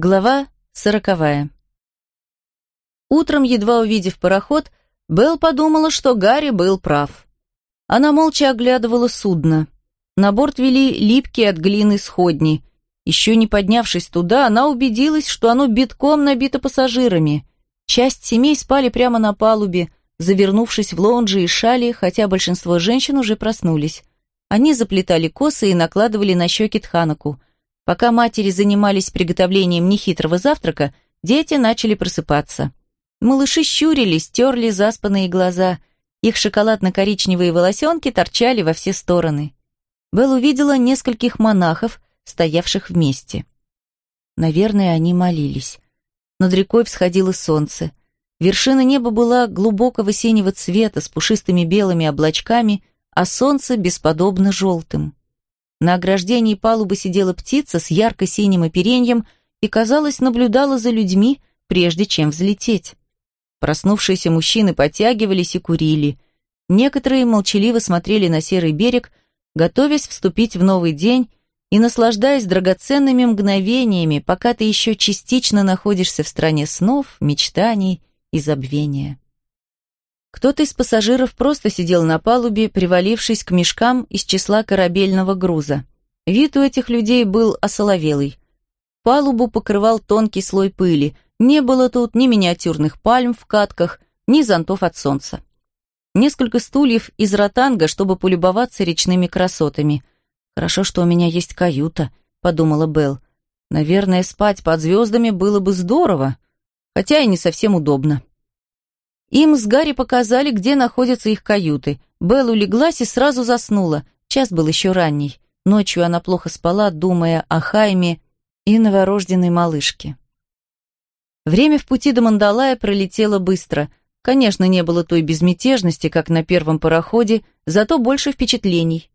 Глава сороковая. Утром, едва увидев пароход, Белл подумала, что Гарри был прав. Она молча оглядывала судно. На борт вели липкие от глины сходни. Еще не поднявшись туда, она убедилась, что оно битком набито пассажирами. Часть семей спали прямо на палубе, завернувшись в лонжи и шали, хотя большинство женщин уже проснулись. Они заплетали косы и накладывали на щеки тханаку – Пока матери занимались приготовлением нехитрого завтрака, дети начали просыпаться. Малыши щурились, терли заспанные глаза. Их шоколадно-коричневые волосенки торчали во все стороны. Белл увидела нескольких монахов, стоявших вместе. Наверное, они молились. Над рекой всходило солнце. Вершина неба была глубокого синего цвета с пушистыми белыми облачками, а солнце бесподобно желтым. На ограждении палубы сидела птица с ярко-синим опереньем и, казалось, наблюдала за людьми, прежде чем взлететь. Проснувшиеся мужчины подтягивались и курили. Некоторые молчаливо смотрели на серый берег, готовясь вступить в новый день и наслаждаясь драгоценными мгновениями, пока ты еще частично находишься в стране снов, мечтаний и забвения. Кто-то из пассажиров просто сидел на палубе, привалившись к мешкам из числа корабельного груза. Вид у этих людей был осоловелый. Палубу покрывал тонкий слой пыли. Не было тут ни миниатюрных пальм в катках, ни зонтов от солнца. Несколько стульев из ротанга, чтобы полюбоваться речными красотами. «Хорошо, что у меня есть каюта», — подумала Белл. «Наверное, спать под звездами было бы здорово, хотя и не совсем удобно». Им с Гарри показали, где находятся их каюты. Белл улеглась и сразу заснула. Час был еще ранний. Ночью она плохо спала, думая о Хайме и новорожденной малышке. Время в пути до Мандалая пролетело быстро. Конечно, не было той безмятежности, как на первом пароходе, зато больше впечатлений.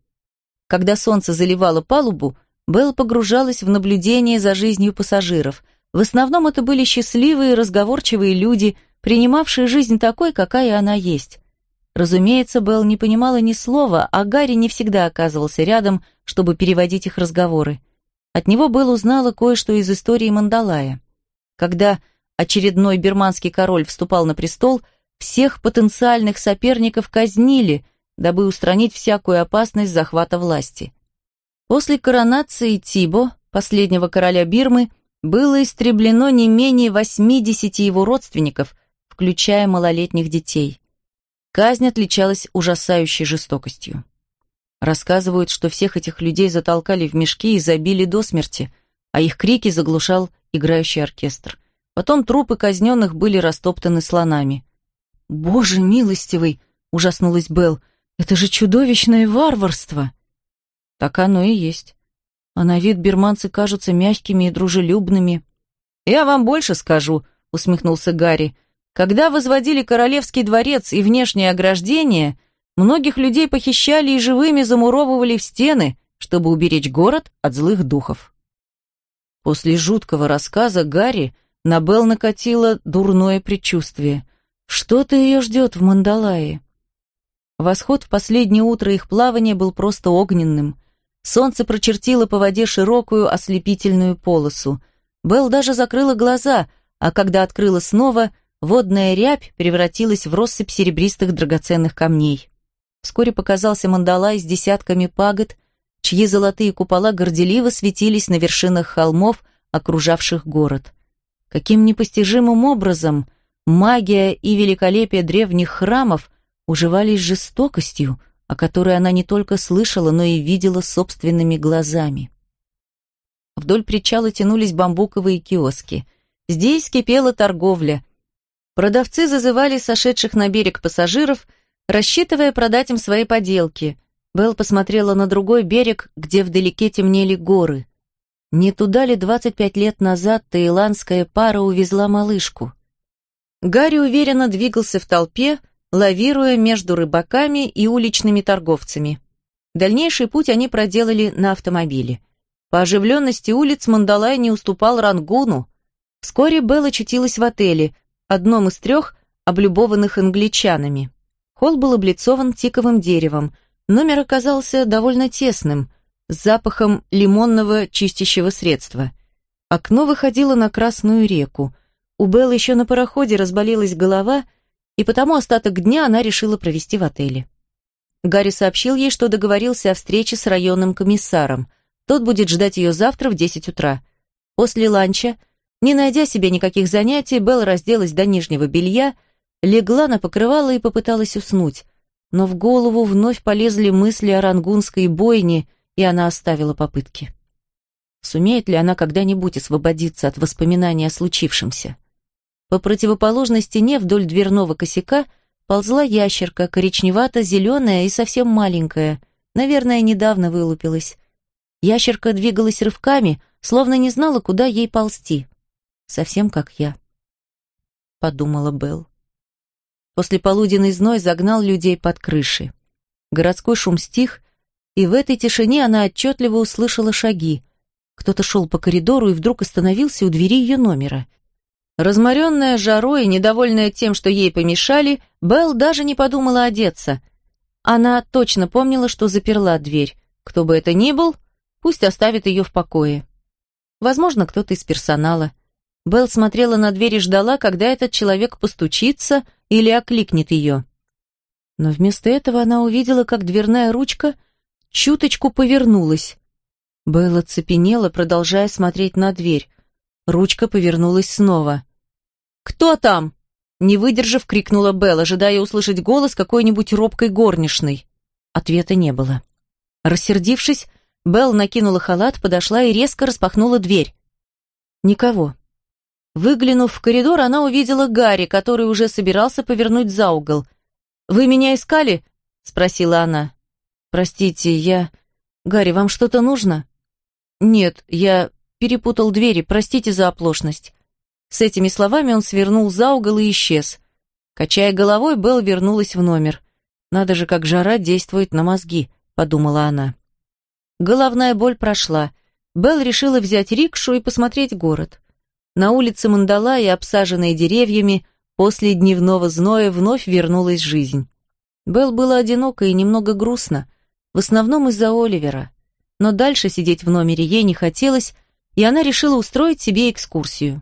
Когда солнце заливало палубу, Белл погружалась в наблюдение за жизнью пассажиров. В основном это были счастливые, разговорчивые люди – принимавшей жизнь такой, какая она есть. Разумеется, Белл не понимала ни слова, а Гарри не всегда оказывался рядом, чтобы переводить их разговоры. От него Белл узнала кое-что из истории Мандалая. Когда очередной бирманский король вступал на престол, всех потенциальных соперников казнили, дабы устранить всякую опасность захвата власти. После коронации Тибо, последнего короля Бирмы, было истреблено не менее 80 его родственников, включая малолетних детей. Казнь отличалась ужасающей жестокостью. Рассказывают, что всех этих людей затолкали в мешки и забили до смерти, а их крики заглушал играющий оркестр. Потом трупы казненных были растоптаны слонами. «Боже милостивый!» — ужаснулась Белл. «Это же чудовищное варварство!» Так оно и есть. А на вид бирманцы кажутся мягкими и дружелюбными. «Я вам больше скажу», — усмехнулся Гарри. Когда возводили королевский дворец и внешнее ограждение, многих людей похищали и живыми замуровывали в стены, чтобы уберечь город от злых духов. После жуткого рассказа Гарри на Белл накатило дурное предчувствие. Что-то ее ждет в Мандалае. Восход в последнее утро их плавания был просто огненным. Солнце прочертило по воде широкую ослепительную полосу. Белл даже закрыла глаза, а когда открыла снова – Водная рябь превратилась в россыпь серебристых драгоценных камней. Вскоре показался мандалай с десятками пагод, чьи золотые купола горделиво светились на вершинах холмов, окружавших город. Каким непостижимым образом магия и великолепие древних храмов уживались с жестокостью, о которой она не только слышала, но и видела собственными глазами. Вдоль причала тянулись бамбуковые киоски. Здесь кипела торговля – Продавцы зазывали сошедших на берег пассажиров, рассчитывая продать им свои поделки. Белл посмотрела на другой берег, где вдалеке темнели горы. Не туда ли 25 лет назад таиландская пара увезла малышку? Гарри уверенно двигался в толпе, лавируя между рыбаками и уличными торговцами. Дальнейший путь они проделали на автомобиле. По оживленности улиц Мандалай не уступал Рангуну. Вскоре Белл очутилась в отеле, одном из трех, облюбованных англичанами. Холл был облицован тиковым деревом. Номер оказался довольно тесным, с запахом лимонного чистящего средства. Окно выходило на Красную реку. У Белл еще на пароходе разболелась голова, и потому остаток дня она решила провести в отеле. Гарри сообщил ей, что договорился о встрече с районным комиссаром. Тот будет ждать ее завтра в 10 утра. После ланча, не найдя себе никаких занятий, Белл разделась до нижнего белья, легла на покрывало и попыталась уснуть. Но в голову вновь полезли мысли о рангунской бойне, и она оставила попытки. Сумеет ли она когда-нибудь освободиться от воспоминаний о случившемся? По противоположной стене вдоль дверного косяка – ползла ящерка, коричневато-зеленая и совсем маленькая. Наверное, недавно вылупилась. Ящерка двигалась рывками, словно не знала, куда ей ползти. Совсем как я. Подумала Белл. После полуденный зной загнал людей под крыши. Городской шум стих, и в этой тишине она отчетливо услышала шаги. Кто-то шел по коридору и вдруг остановился у двери ее номера — Разморенная жарой и недовольная тем, что ей помешали, Белл даже не подумала одеться. Она точно помнила, что заперла дверь. Кто бы это ни был, пусть оставит ее в покое. Возможно, кто-то из персонала. Белл смотрела на дверь и ждала, когда этот человек постучится или окликнет ее. Но вместо этого она увидела, как дверная ручка чуточку повернулась. Белл оцепенела, продолжая смотреть на дверь. Ручка повернулась снова. «Кто там?» Не выдержав, крикнула Белл, ожидая услышать голос какой-нибудь робкой горничной. Ответа не было. Рассердившись, Белл накинула халат, подошла и резко распахнула дверь. Никого. Выглянув в коридор, она увидела Гарри, который уже собирался повернуть за угол. «Вы меня искали?» — спросила она. «Простите, я... Гарри, вам что-то нужно?» «Нет, я перепутал двери, простите за оплошность». С этими словами он свернул за угол и исчез. Качая головой, Белл вернулась в номер. «Надо же, как жара действует на мозги», — подумала она. Головная боль прошла. Белл решила взять рикшу и посмотреть город. На улице Мандалая, обсаженной деревьями, после дневного зноя вновь вернулась жизнь. Белл было одиноко и немного грустно, в основном из-за Оливера. Но дальше сидеть в номере ей не хотелось, и она решила устроить себе экскурсию.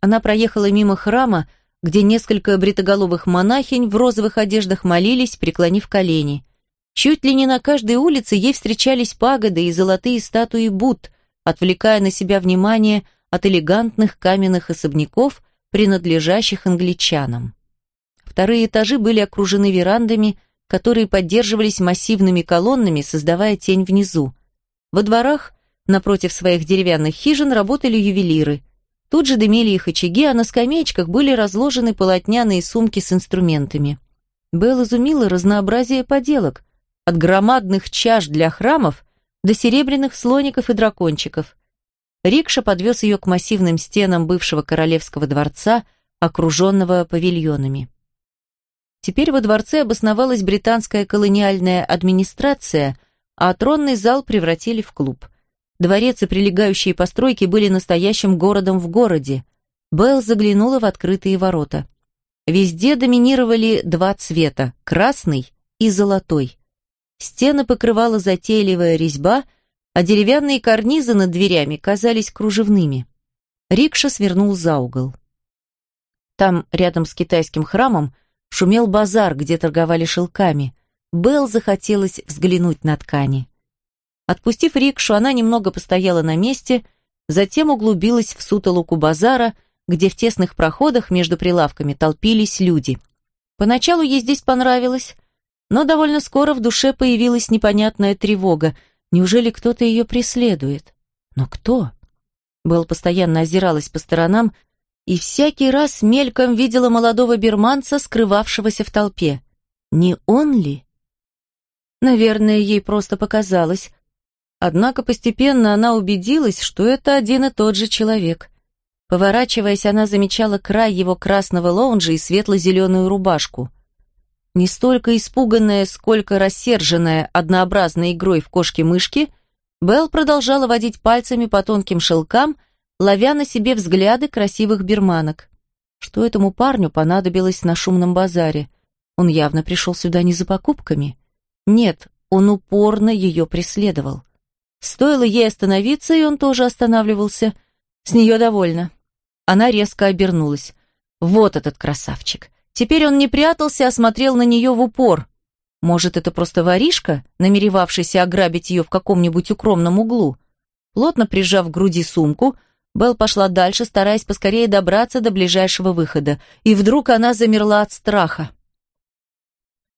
Она проехала мимо храма, где несколько бритоголовых монахинь в розовых одеждах молились, преклонив колени. Чуть ли не на каждой улице ей встречались пагоды и золотые статуи Будд, отвлекая на себя внимание от элегантных каменных особняков, принадлежащих англичанам. Вторые этажи были окружены верандами, которые поддерживались массивными колоннами, создавая тень внизу. Во дворах Напротив своих деревянных хижин работали ювелиры. Тут же дымили их очаги, а на скамеечках были разложены полотняные сумки с инструментами. Белл изумила разнообразие поделок, от громадных чаш для храмов до серебряных слоников и дракончиков. Рикша подвез ее к массивным стенам бывшего королевского дворца, окруженного павильонами. Теперь во дворце обосновалась британская колониальная администрация, а тронный зал превратили в клуб – Дворец и прилегающие постройки были настоящим городом в городе. Белл заглянула в открытые ворота. Везде доминировали два цвета – красный и золотой. Стены покрывала затейливая резьба, а деревянные карнизы над дверями казались кружевными. Рикша свернул за угол. Там, рядом с китайским храмом, шумел базар, где торговали шелками. Белл захотелось взглянуть на ткани. Отпустив рикшу, она немного постояла на месте, затем углубилась в сутолоку базара, где в тесных проходах между прилавками толпились люди. Поначалу ей здесь понравилось, но довольно скоро в душе появилась непонятная тревога. Неужели кто-то ее преследует? Но кто? Белл постоянно озиралась по сторонам и всякий раз мельком видела молодого берманца, скрывавшегося в толпе. Не он ли? Наверное, ей просто показалось, Однако постепенно она убедилась, что это один и тот же человек. Поворачиваясь, она замечала край его красного лоунжа и светло-зеленую рубашку. Не столько испуганная, сколько рассерженная однообразной игрой в кошки-мышки, Белл продолжала водить пальцами по тонким шелкам, ловя на себе взгляды красивых берманок. Что этому парню понадобилось на шумном базаре? Он явно пришел сюда не за покупками. Нет, он упорно ее преследовал. Стоило ей остановиться, и он тоже останавливался. С нее довольно. Она резко обернулась. Вот этот красавчик. Теперь он не прятался, а смотрел на нее в упор. Может, это просто воришка, намеревавшийся ограбить ее в каком-нибудь укромном углу? Плотно прижав к груди сумку, Белл пошла дальше, стараясь поскорее добраться до ближайшего выхода. И вдруг она замерла от страха.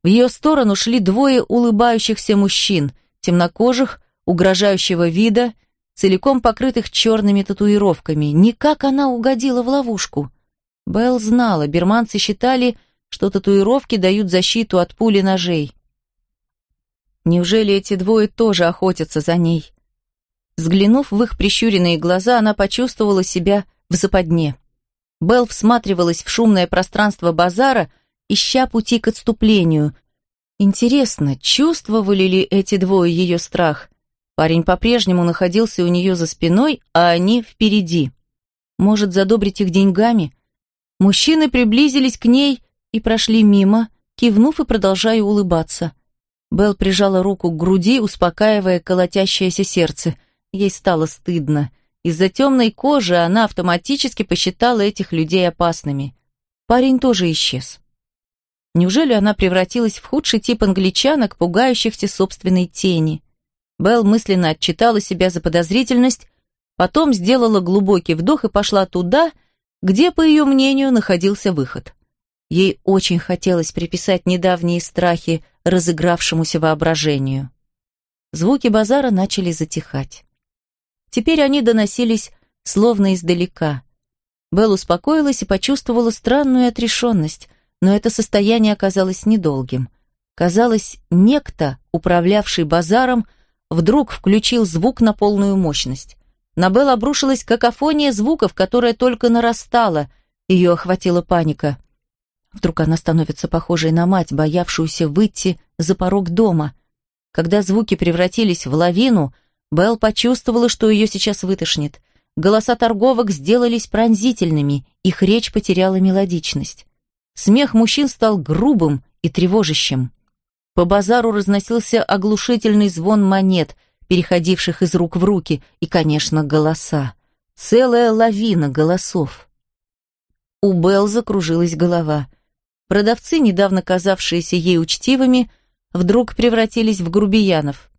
В ее сторону шли двое улыбающихся мужчин, темнокожих, угрожающего вида, целиком покрытых черными татуировками. Никак она угодила в ловушку. Белл знала, берманцы считали, что татуировки дают защиту от пули ножей. Неужели эти двое тоже охотятся за ней? Взглянув в их прищуренные глаза, она почувствовала себя в западне. Белл всматривалась в шумное пространство базара, ища пути к отступлению. Интересно, чувствовали ли эти двое ее страх? Парень по-прежнему находился у нее за спиной, а они впереди. Может, задобрить их деньгами? Мужчины приблизились к ней и прошли мимо, кивнув и продолжая улыбаться. Белл прижала руку к груди, успокаивая колотящееся сердце. Ей стало стыдно. Из-за темной кожи она автоматически посчитала этих людей опасными. Парень тоже исчез. Неужели она превратилась в худший тип англичанок, пугающихся собственной тени? Белл мысленно отчитала себя за подозрительность, потом сделала глубокий вдох и пошла туда, где, по ее мнению, находился выход. Ей очень хотелось приписать недавние страхи разыгравшемуся воображению. Звуки базара начали затихать. Теперь они доносились словно издалека. Белл успокоилась и почувствовала странную отрешенность, но это состояние оказалось недолгим. Казалось, некто, управлявший базаром, вдруг включил звук на полную мощность. На Белл обрушилась какофония звуков, которая только нарастала. Ее охватила паника. Вдруг она становится похожей на мать, боявшуюся выйти за порог дома. Когда звуки превратились в лавину, Белл почувствовала, что ее сейчас вытошнит. Голоса торговок сделались пронзительными, их речь потеряла мелодичность. Смех мужчин стал грубым и тревожащим. По базару разносился оглушительный звон монет, переходивших из рук в руки, и, конечно, голоса. Целая лавина голосов. У Белл закружилась голова. Продавцы, недавно казавшиеся ей учтивыми, вдруг превратились в грубиянов.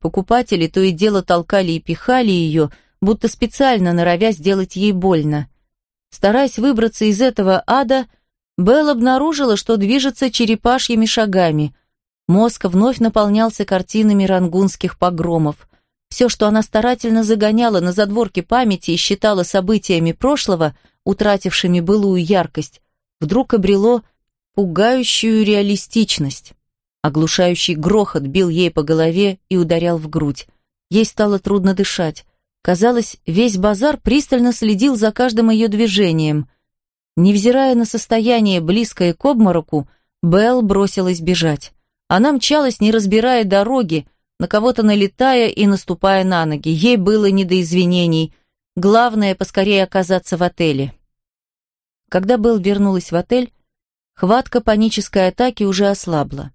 Покупатели то и дело толкали и пихали ее, будто специально норовя сделать ей больно. Стараясь выбраться из этого ада, Белл обнаружила, что движется черепашьими шагами. Мозг вновь наполнялся картинами рангунских погромов. Все, что она старательно загоняла на задворке памяти и считала событиями прошлого, утратившими былую яркость, вдруг обрело пугающую реалистичность. Оглушающий грохот бил ей по голове и ударял в грудь. Ей стало трудно дышать. Казалось, весь базар пристально следил за каждым ее движением. Невзирая на состояние, близкое к обмороку, Белл бросилась бежать. Она мчалась, не разбирая дороги, на кого-то налетая и наступая на ноги. Ей было не до извинений. Главное, поскорее оказаться в отеле. Когда Белл вернулась в отель, Хватка панической атаки уже ослабла.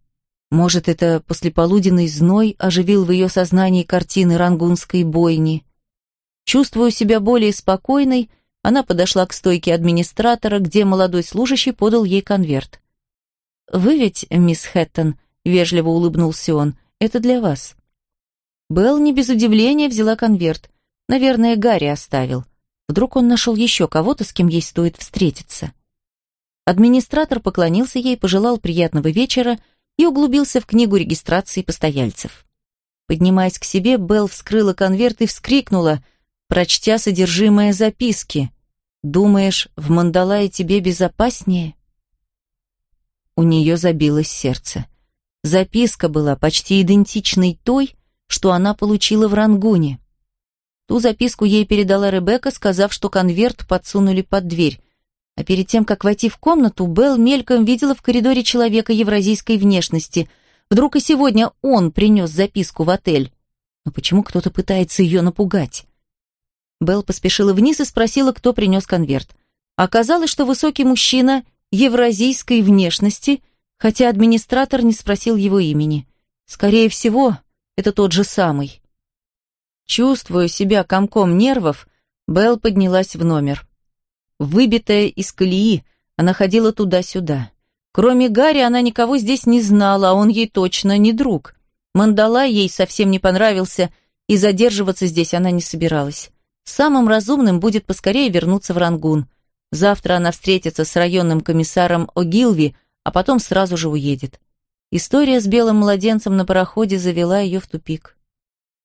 Может, это послеполуденный зной оживил в ее сознании картины рангунской бойни. Чувствуя себя более спокойной, она подошла к стойке администратора, где молодой служащий подал ей конверт. «Вы ведь, мисс Хэттон?» — вежливо улыбнулся он. «Это для вас». Белл не без удивления взяла конверт. Наверное, Гарри оставил. Вдруг он нашел еще кого-то, с кем ей стоит встретиться. Администратор поклонился ей, пожелал приятного вечера и углубился в книгу регистрации постояльцев. Поднимаясь к себе, Белл вскрыла конверт и вскрикнула, прочтя содержимое записки. «Думаешь, в Мандалае тебе безопаснее?» У нее забилось сердце. Записка была почти идентичной той, что она получила в Рангуне. Ту записку ей передала Ребекка, сказав, что конверт подсунули под дверь. А перед тем, как войти в комнату, Белл мельком видела в коридоре человека евразийской внешности. Вдруг и сегодня он принес записку в отель. Но почему кто-то пытается ее напугать? Белл поспешила вниз и спросила, кто принес конверт. Оказалось, что высокий мужчина евразийской внешности, хотя администратор не спросил его имени. Скорее всего, это тот же самый. Чувствуя себя комком нервов, Белл поднялась в номер. Выбитая из колеи, она ходила туда-сюда. Кроме Гарри, она никого здесь не знала, а он ей точно не друг. Мандала ей совсем не понравился, и задерживаться здесь она не собиралась. Самым разумным будет поскорее вернуться в Рангун. Завтра она встретится с районным комиссаром О'Гилви, а потом сразу же уедет. История с белым младенцем на пароходе завела ее в тупик.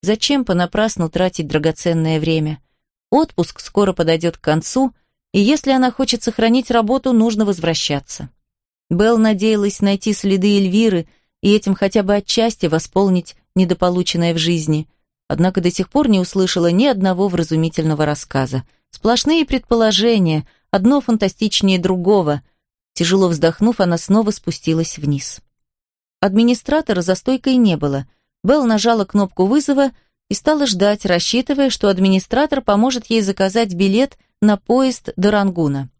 Зачем понапрасну тратить драгоценное время? Отпуск скоро подойдет к концу, и если она хочет сохранить работу, нужно возвращаться. Белл надеялась найти следы Эльвиры и этим хотя бы отчасти восполнить недополученное в жизни, однако до сих пор не услышала ни одного вразумительного рассказа. Сплошные предположения, одно фантастичнее другого. Тяжело вздохнув, она снова спустилась вниз. Администратора за стойкой не было. Белл нажала кнопку вызова и стала ждать, рассчитывая, что администратор поможет ей заказать билет на поезд до Рангуна.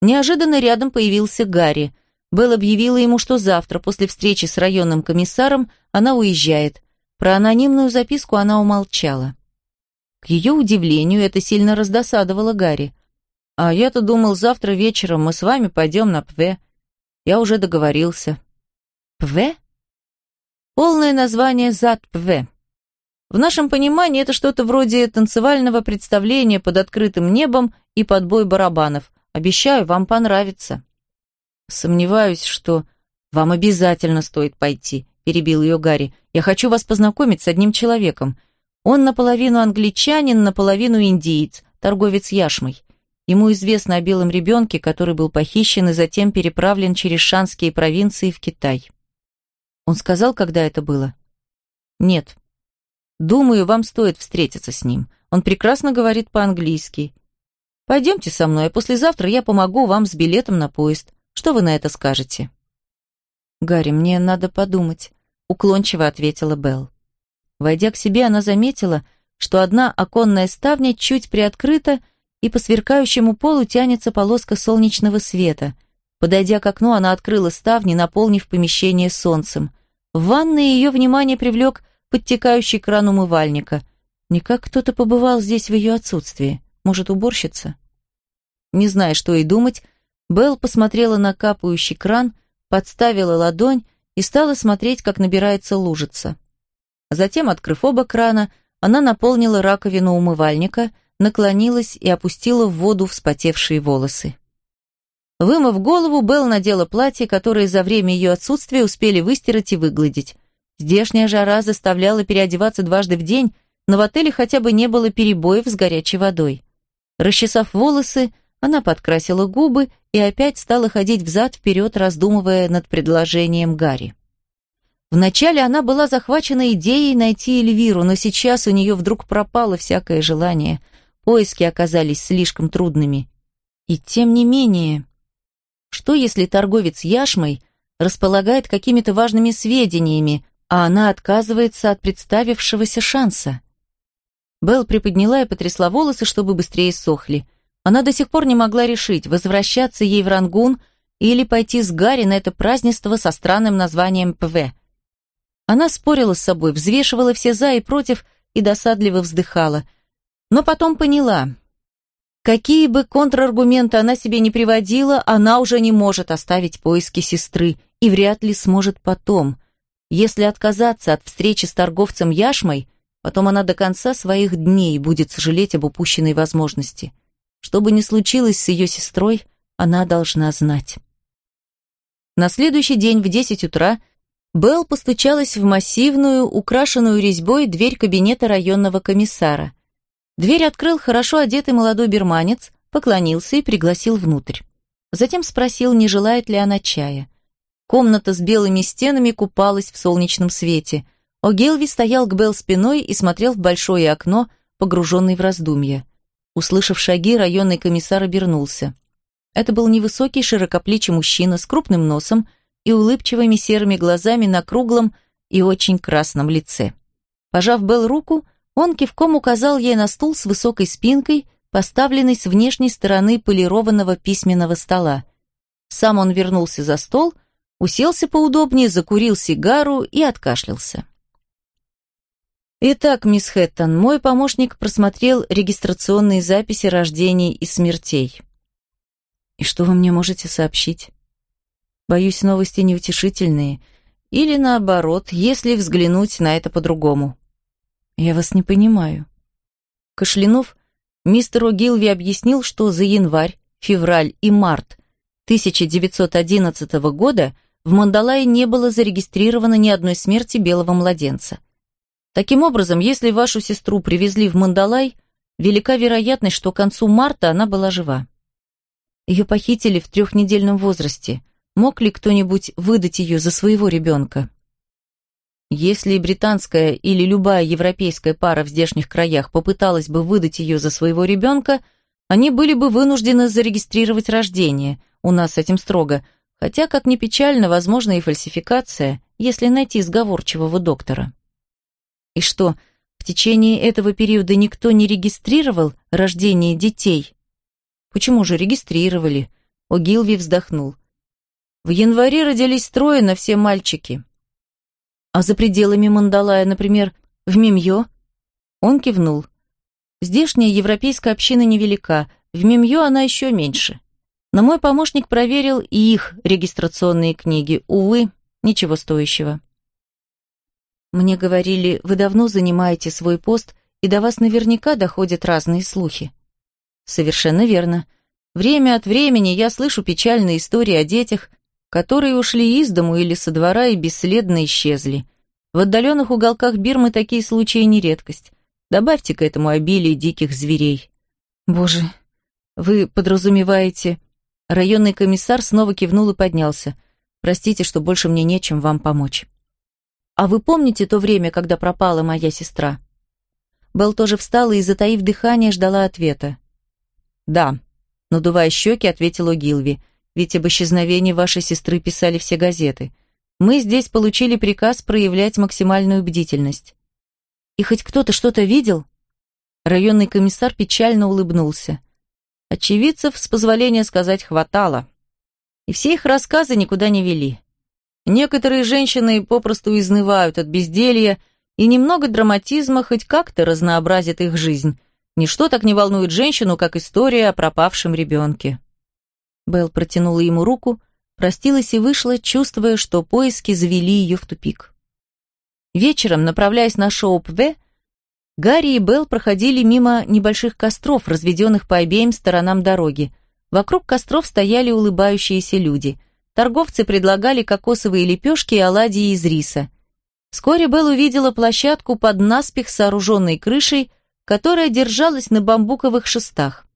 Неожиданно рядом появился Гарри. Белл объявила ему, что завтра, после встречи с районным комиссаром, она уезжает. Про анонимную записку она умолчала. К ее удивлению, это сильно раздосадовало Гарри. «А я-то думал, завтра вечером мы с вами пойдем на пве. Я уже договорился». «Пве?» Полное название зат-пве. В нашем понимании это что-то вроде танцевального представления под открытым небом и под бой барабанов. Обещаю, вам понравится. Сомневаюсь, что вам обязательно стоит пойти, перебил ее Гарри. Я хочу вас познакомить с одним человеком. Он наполовину англичанин, наполовину индиец, торговец яшмой. Ему известно о белом ребенке, который был похищен и затем переправлен через шанские провинции в Китай. Он сказал, когда это было? Нет. Думаю, вам стоит встретиться с ним. Он прекрасно говорит по-английски. Пойдемте со мной, а послезавтра я помогу вам с билетом на поезд. Что вы на это скажете? Гарри, мне надо подумать, уклончиво ответила Белл. Войдя к себе, она заметила, что одна оконная ставня чуть приоткрыта, и по сверкающему полу тянется полоска солнечного света – Подойдя к окну, она открыла ставни, наполнив помещение солнцем. В ванной ее внимание привлек подтекающий кран умывальника. Никак кто-то побывал здесь в ее отсутствии. Может, уборщица? Не зная, что и думать, Белл посмотрела на капающий кран, подставила ладонь и стала смотреть, как набирается лужица. Затем, открыв оба крана, она наполнила раковину умывальника, наклонилась и опустила в воду вспотевшие волосы. Вымыв голову, Белл надела платье, которое за время ее отсутствия успели выстирать и выгладить. Здешняя жара заставляла переодеваться дважды в день, но в отеле хотя бы не было перебоев с горячей водой. Расчесав волосы, она подкрасила губы и опять стала ходить взад-вперед, раздумывая над предложением Гарри. Вначале она была захвачена идеей найти Эльвиру, но сейчас у нее вдруг пропало всякое желание. Поиски оказались слишком трудными. И тем не менее... Что, если торговец яшмой располагает какими-то важными сведениями, а она отказывается от представившегося шанса? Белл приподняла и потрясла волосы, чтобы быстрее сохли. Она до сих пор не могла решить, возвращаться ей в Рангун или пойти с Гарри на это празднество со странным названием ПВ. Она спорила с собой, взвешивала все «за» и «против» и досадливо вздыхала. Но потом поняла, Какие бы контраргументы она себе не приводила, она уже не может оставить поиски сестры и вряд ли сможет потом. Если отказаться от встречи с торговцем Яшмой, потом она до конца своих дней будет сожалеть об упущенной возможности. Что бы ни случилось с ее сестрой, она должна знать. На следующий день в 10 утра Белл постучалась в массивную, украшенную резьбой дверь кабинета районного комиссара – Дверь открыл хорошо одетый молодой берманец, поклонился и пригласил внутрь. Затем спросил, не желает ли она чая. Комната с белыми стенами купалась в солнечном свете. О'Гелви стоял к Белл спиной и смотрел в большое окно, погруженный в раздумья. Услышав шаги, районный комиссар обернулся. Это был невысокий, широкоплечий мужчина с крупным носом и улыбчивыми серыми глазами на круглом и очень красном лице. Пожав Белл руку, он кивком указал ей на стул с высокой спинкой, поставленный с внешней стороны полированного письменного стола. Сам он вернулся за стол, уселся поудобнее, закурил сигару и откашлялся. Итак, мисс Хэттон, мой помощник просмотрел регистрационные записи рождений и смертей. И что вы мне можете сообщить? Боюсь, новости неутешительные. Или наоборот, если взглянуть на это по-другому. Я вас не понимаю. Кашлянув, мистер О'Гилви объяснил, что за январь, февраль и март 1911 года в Мандалае не было зарегистрировано ни одной смерти белого младенца. Таким образом, если вашу сестру привезли в Мандалай, велика вероятность, что к концу марта она была жива. Ее похитили в трехнедельном возрасте. Мог ли кто-нибудь выдать ее за своего ребенка? Если британская или любая европейская пара в здешних краях попыталась бы выдать ее за своего ребенка, они были бы вынуждены зарегистрировать рождение, у нас с этим строго, хотя, как ни печально, возможна и фальсификация, если найти сговорчивого доктора. И что, в течение этого периода никто не регистрировал рождение детей? Почему же регистрировали? О'Гилви вздохнул. В январе родились трое на все мальчики. А за пределами Мандалая, например, в Мимьё? Он кивнул. Здешняя европейская община невелика, в Мимьё она еще меньше. Но мой помощник проверил и их регистрационные книги. Увы, ничего стоящего. Мне говорили, вы давно занимаете свой пост, и до вас наверняка доходят разные слухи. Совершенно верно. Время от времени я слышу печальные истории о детях, которые ушли из дому или со двора и бесследно исчезли. В отдаленных уголках Бирмы такие случаи не редкость. Добавьте к этому обилие диких зверей. Боже, вы подразумеваете... Районный комиссар снова кивнул и поднялся. Простите, что больше мне нечем вам помочь. А вы помните то время, когда пропала моя сестра? Белл тоже встала и, затаив дыхание, ждала ответа. «Да», — надувая щеки, ответила Гилви. Ведь об исчезновении вашей сестры писали все газеты. Мы здесь получили приказ проявлять максимальную бдительность. И хоть кто-то что-то видел? Районный комиссар печально улыбнулся. Очевидцев, с позволения сказать, хватало. И все их рассказы никуда не вели. Некоторые женщины попросту изнывают от безделья, и немного драматизма хоть как-то разнообразит их жизнь. Ничто так не волнует женщину, как история о пропавшем ребенке. Белл протянула ему руку, простилась и вышла, чувствуя, что поиски завели ее в тупик. Вечером, направляясь на Шоуп-В, Гарри и Белл проходили мимо небольших костров, разведенных по обеим сторонам дороги. Вокруг костров стояли улыбающиеся люди. Торговцы предлагали кокосовые лепешки и оладьи из риса. Вскоре Белл увидела площадку под наспех сооруженной крышей, которая держалась на бамбуковых шестах.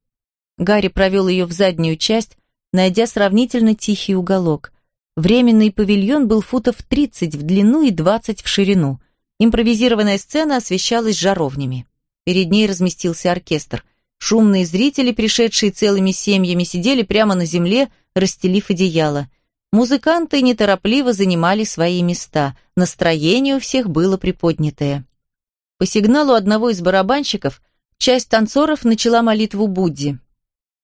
Гарри провел ее в заднюю часть, найдя сравнительно тихий уголок. Временный павильон был футов 30 в длину и 20 в ширину. Импровизированная сцена освещалась жаровнями. Перед ней разместился оркестр. Шумные зрители, пришедшие целыми семьями, сидели прямо на земле, расстелив одеяло. Музыканты неторопливо занимали свои места. Настроение у всех было приподнятое. По сигналу одного из барабанщиков часть танцоров начала молитву Будде.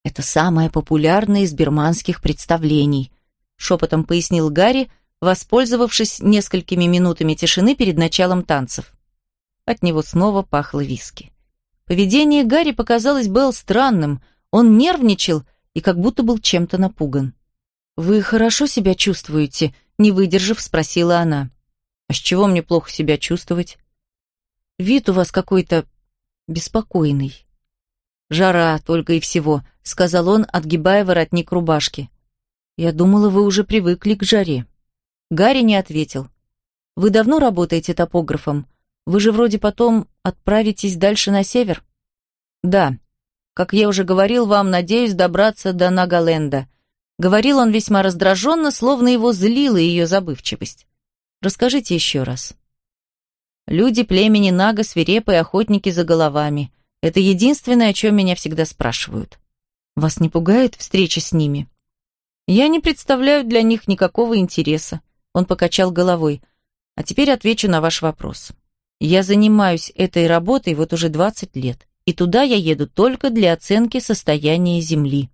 Это самое популярное из бирманских представлений, шепотом пояснил Гарри, воспользовавшись несколькими минутами тишины перед началом танцев. От него снова пахло виски. Поведение Гарри показалось Белл странным, он нервничал и как будто был чем-то напуган. «Вы хорошо себя чувствуете?» — не выдержав, спросила она. «А с чего мне плохо себя чувствовать?» «Вид у вас какой-то беспокойный». «Жара только и всего», — сказал он, отгибая воротник рубашки. «Я думала, вы уже привыкли к жаре». Гарри не ответил. «Вы давно работаете топографом? Вы же вроде потом отправитесь дальше на север?» «Да. Как я уже говорил вам, надеюсь добраться до Нагаленда». Говорил он весьма раздраженно, словно его злила ее забывчивость. «Расскажите еще раз». Люди племени Нага свирепые охотники за головами. Это единственное, о чем меня всегда спрашивают. Вас не пугает встреча с ними? Я не представляю для них никакого интереса. Он покачал головой. А теперь отвечу на ваш вопрос. Я занимаюсь этой работой вот уже 20 лет, и туда я еду только для оценки состояния Земли.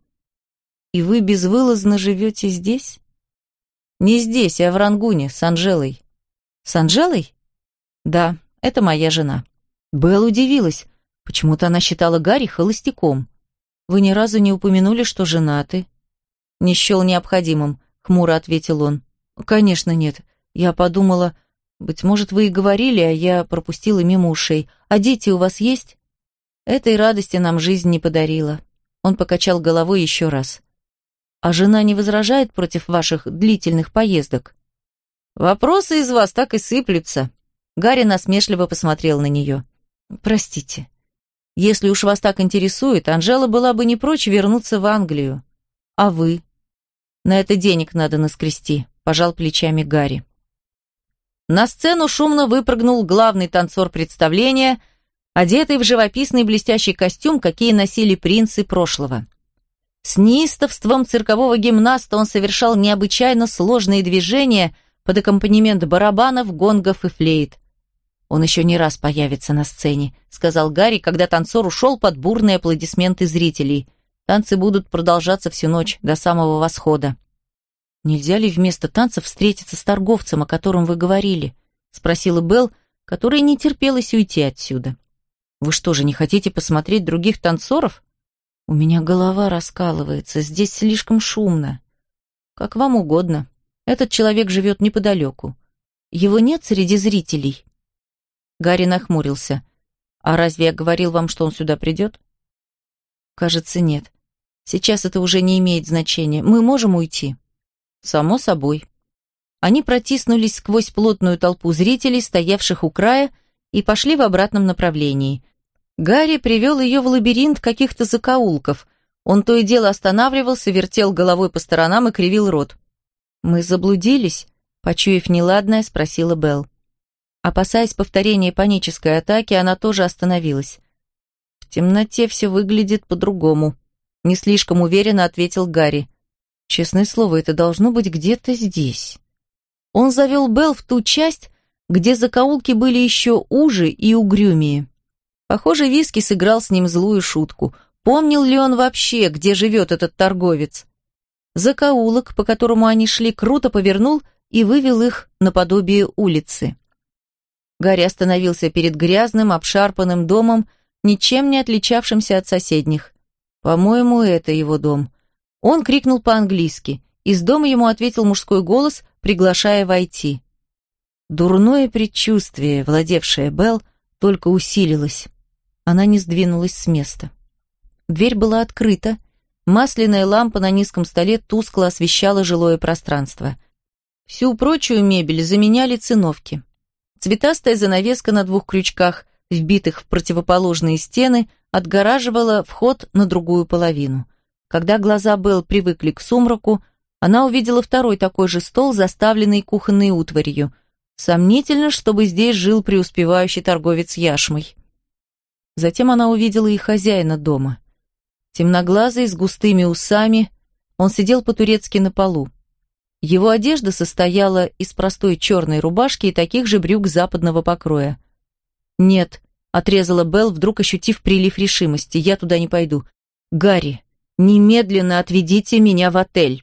И вы безвылазно живете здесь? Не здесь, а в Рангуне, с Анжелой. С Анжелой? Да, это моя жена. Белл удивилась. Почему-то она считала Гарри холостяком. «Вы ни разу не упомянули, что женаты?» «Не счел необходимым», — хмуро ответил он. «Конечно нет. Я подумала, быть может, вы и говорили, а я пропустила мимо ушей. А дети у вас есть?» Этой радости нам жизнь не подарила. Он покачал головой еще раз. «А жена не возражает против ваших длительных поездок?» «Вопросы из вас так и сыплются». Гарри насмешливо посмотрел на нее. «Простите. Если уж вас так интересует, Анжела была бы не прочь вернуться в Англию. А вы?» «На это денег надо наскрести», – пожал плечами Гарри. На сцену шумно выпрыгнул главный танцор представления – одетый в живописный блестящий костюм, какие носили принцы прошлого. С неистовством циркового гимнаста он совершал необычайно сложные движения под аккомпанемент барабанов, гонгов и флейт. «Он еще не раз появится на сцене», — сказал Гарри, когда танцор ушел под бурные аплодисменты зрителей. «Танцы будут продолжаться всю ночь, до самого восхода». «Нельзя ли вместо танцев встретиться с торговцем, о котором вы говорили?» — спросила Белл, которая не терпелась уйти отсюда. Вы что же, не хотите посмотреть других танцоров? У меня голова раскалывается, здесь слишком шумно. Как вам угодно. Этот человек живет неподалеку. Его нет среди зрителей. Гарри нахмурился. А разве я говорил вам, что он сюда придет? Кажется, нет. Сейчас это уже не имеет значения. Мы можем уйти? Само собой. Они протиснулись сквозь плотную толпу зрителей, стоявших у края, и пошли в обратном направлении. Гарри привел ее в лабиринт каких-то закоулков. Он то и дело останавливался, вертел головой по сторонам и кривил рот. «Мы заблудились?» — почуяв неладное, спросила Белл. Опасаясь повторения панической атаки, она тоже остановилась. «В темноте все выглядит по-другому», — не слишком уверенно ответил Гарри. «Честное слово, это должно быть где-то здесь». Он завел Белл в ту часть, где закоулки были еще уже и угрюмее. Похоже, Виски сыграл с ним злую шутку. Помнил ли он вообще, где живет этот торговец? Закоулок, по которому они шли, круто повернул и вывел их наподобие улицы. Гарри остановился перед грязным, обшарпанным домом, ничем не отличавшимся от соседних. «По-моему, это его дом». Он крикнул по-английски. Из дома ему ответил мужской голос, приглашая войти. Дурное предчувствие, владевшее Белл, только усилилось. Она не сдвинулась с места. Дверь была открыта, масляная лампа на низком столе тускло освещала жилое пространство. Всю прочую мебель заменяли циновки. Цветастая занавеска на двух крючках, вбитых в противоположные стены, отгораживала вход на другую половину. Когда глаза Белл привыкли к сумраку, она увидела второй такой же стол, заставленный кухонной утварью – Сомнительно, чтобы здесь жил преуспевающий торговец яшмой. Затем она увидела и хозяина дома. Темноглазый, с густыми усами, он сидел по-турецки на полу. Его одежда состояла из простой черной рубашки и таких же брюк западного покроя. «Нет», — отрезала Белл, вдруг ощутив прилив решимости, — «я туда не пойду. Гарри, немедленно отведите меня в отель».